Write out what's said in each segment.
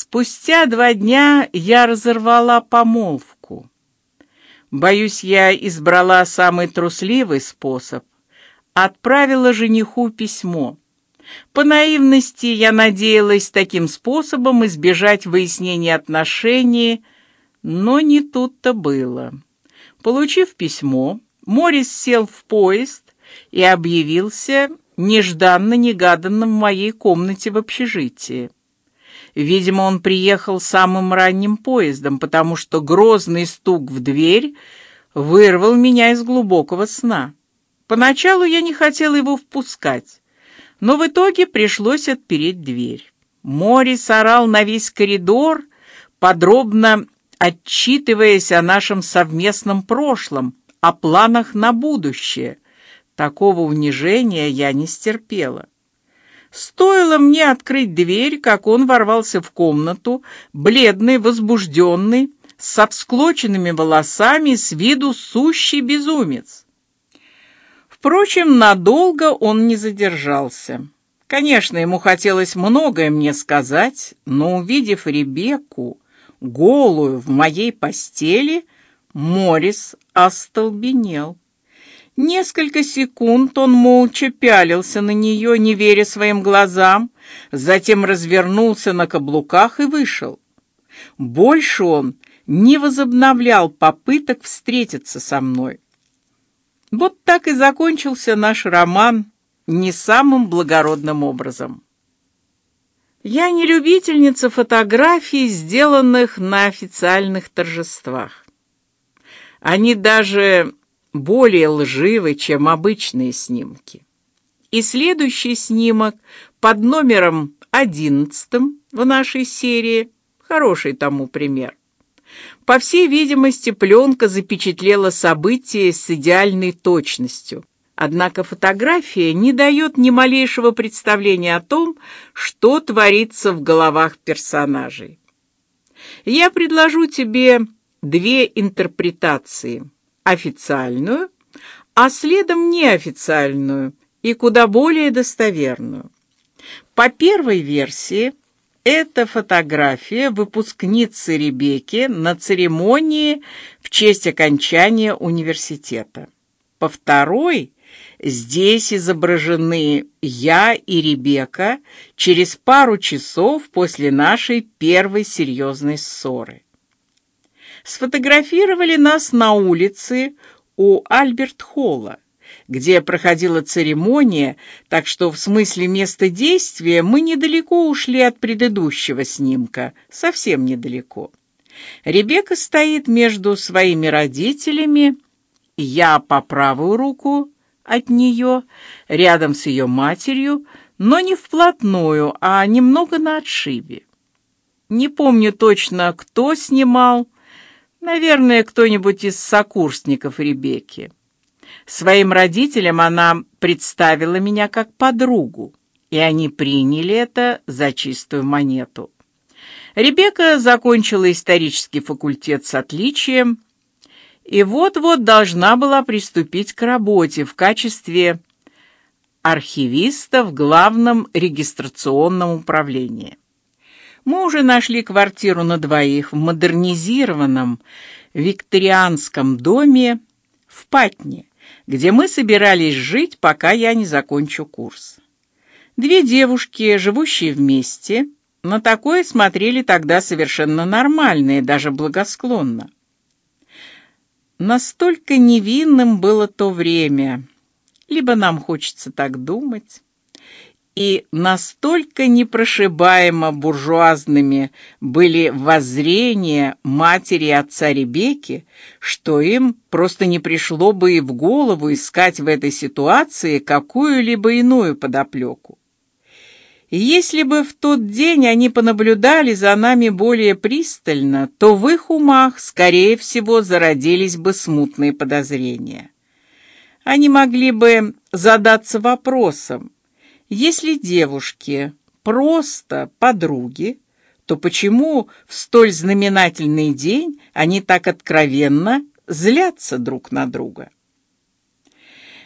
Спустя два дня я разорвала помолвку. Боюсь, я избрала самый трусливый способ. Отправила жениху письмо. По наивности я надеялась таким способом избежать выяснения отношений, но не тут-то было. Получив письмо, Морис сел в поезд и объявился нежданно-негаданно в моей комнате в общежитии. Видимо, он приехал самым ранним поездом, потому что грозный стук в дверь вырвал меня из глубокого сна. Поначалу я не хотела его впускать, но в итоге пришлось отпереть дверь. Морис орал на весь коридор, подробно отчитываясь о нашем совместном прошлом, о планах на будущее. Такого унижения я не стерпела. Стоило мне открыть дверь, как он ворвался в комнату, бледный, возбужденный, с всклоченными волосами, с виду сущий безумец. Впрочем, надолго он не задержался. Конечно, ему хотелось многое мне сказать, но увидев Ребекку голую в моей постели, Морис остолбенел. Несколько секунд он молча пялился на нее, не веря своим глазам, затем развернулся на каблуках и вышел. Больше он не возобновлял попыток встретиться со мной. Вот так и закончился наш роман не самым благородным образом. Я не любительница фотографий, сделанных на официальных торжествах. Они даже более лживы, чем обычные снимки. И следующий снимок под номером одиннадцатым в нашей серии хороший тому пример. По всей видимости, пленка запечатлела события с идеальной точностью. Однако фотография не дает ни малейшего представления о том, что творится в головах персонажей. Я предложу тебе две интерпретации официальную, а следом неофициальную и куда более достоверную. По первой версии это фотография выпускницы Ребекки на церемонии в честь окончания университета. По второй здесь изображены я и Ребекка через пару часов после нашей первой серьезной ссоры сфотографировали нас на улице у Альберт-Холла, где проходила церемония, так что в смысле места действия мы недалеко ушли от предыдущего снимка, совсем недалеко. Ребекка стоит между своими родителями, я по правую руку от нее, рядом с ее матерью, но не вплотную, а немного на отшибе. Не помню точно, кто снимал, Наверное, кто-нибудь из сокурсников Ребекки. Своим родителям она представила меня как подругу, и они приняли это за чистую монету. Ребекка закончила исторический факультет с отличием и вот-вот должна была приступить к работе в качестве архивиста в главном регистрационном управлении. Мы уже нашли квартиру на двоих в модернизированном викторианском доме в Патне, где мы собирались жить, пока я не закончу курс. Две девушки, живущие вместе, на такое смотрели тогда совершенно нормально и даже благосклонно. Настолько невинным было то время, либо нам хочется так думать и настолько непрошибаемо буржуазными были воззрения матери и отца Ребекки, что им просто не пришло бы и в голову искать в этой ситуации какую-либо иную подоплеку. если бы в тот день они понаблюдали за нами более пристально, то в их умах, скорее всего, зародились бы смутные подозрения. Они могли бы задаться вопросом, если девушки просто подруги, то почему в столь знаменательный день они так откровенно злятся друг на друга?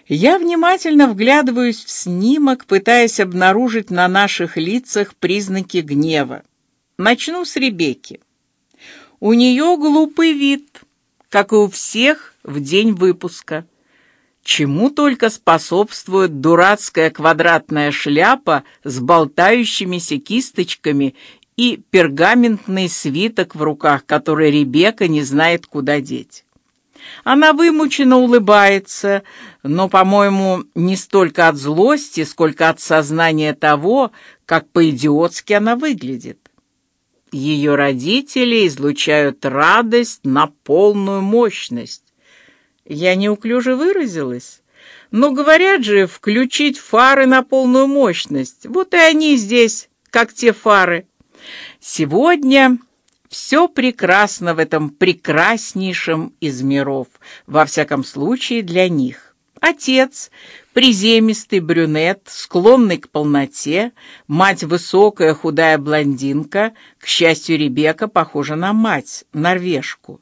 Я внимательно вглядываюсь в снимок, пытаясь обнаружить на наших лицах признаки гнева, Начну с Ребекки. У нее глупый вид, как и у всех в день выпуска. Чему только способствует дурацкая квадратная шляпа с болтающимися кисточками и пергаментный свиток в руках, который Ребекка не знает куда деть. Она вымученно улыбается, но, по-моему, не столько от злости, сколько от сознания того, как по-идиотски она выглядит. Ее родители излучают радость на полную мощность. Я неуклюже выразилась. Но говорят же, включить фары на полную мощность. Вот и они здесь, как те фары. Сегодня все прекрасно в этом прекраснейшем из миров, во всяком случае для них. Отец приземистый брюнет, склонный к полноте, мать высокая худая блондинка, к счастью, Ребекка похожа на мать, норвежку.